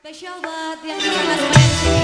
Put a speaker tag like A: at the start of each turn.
A: Special buat yang di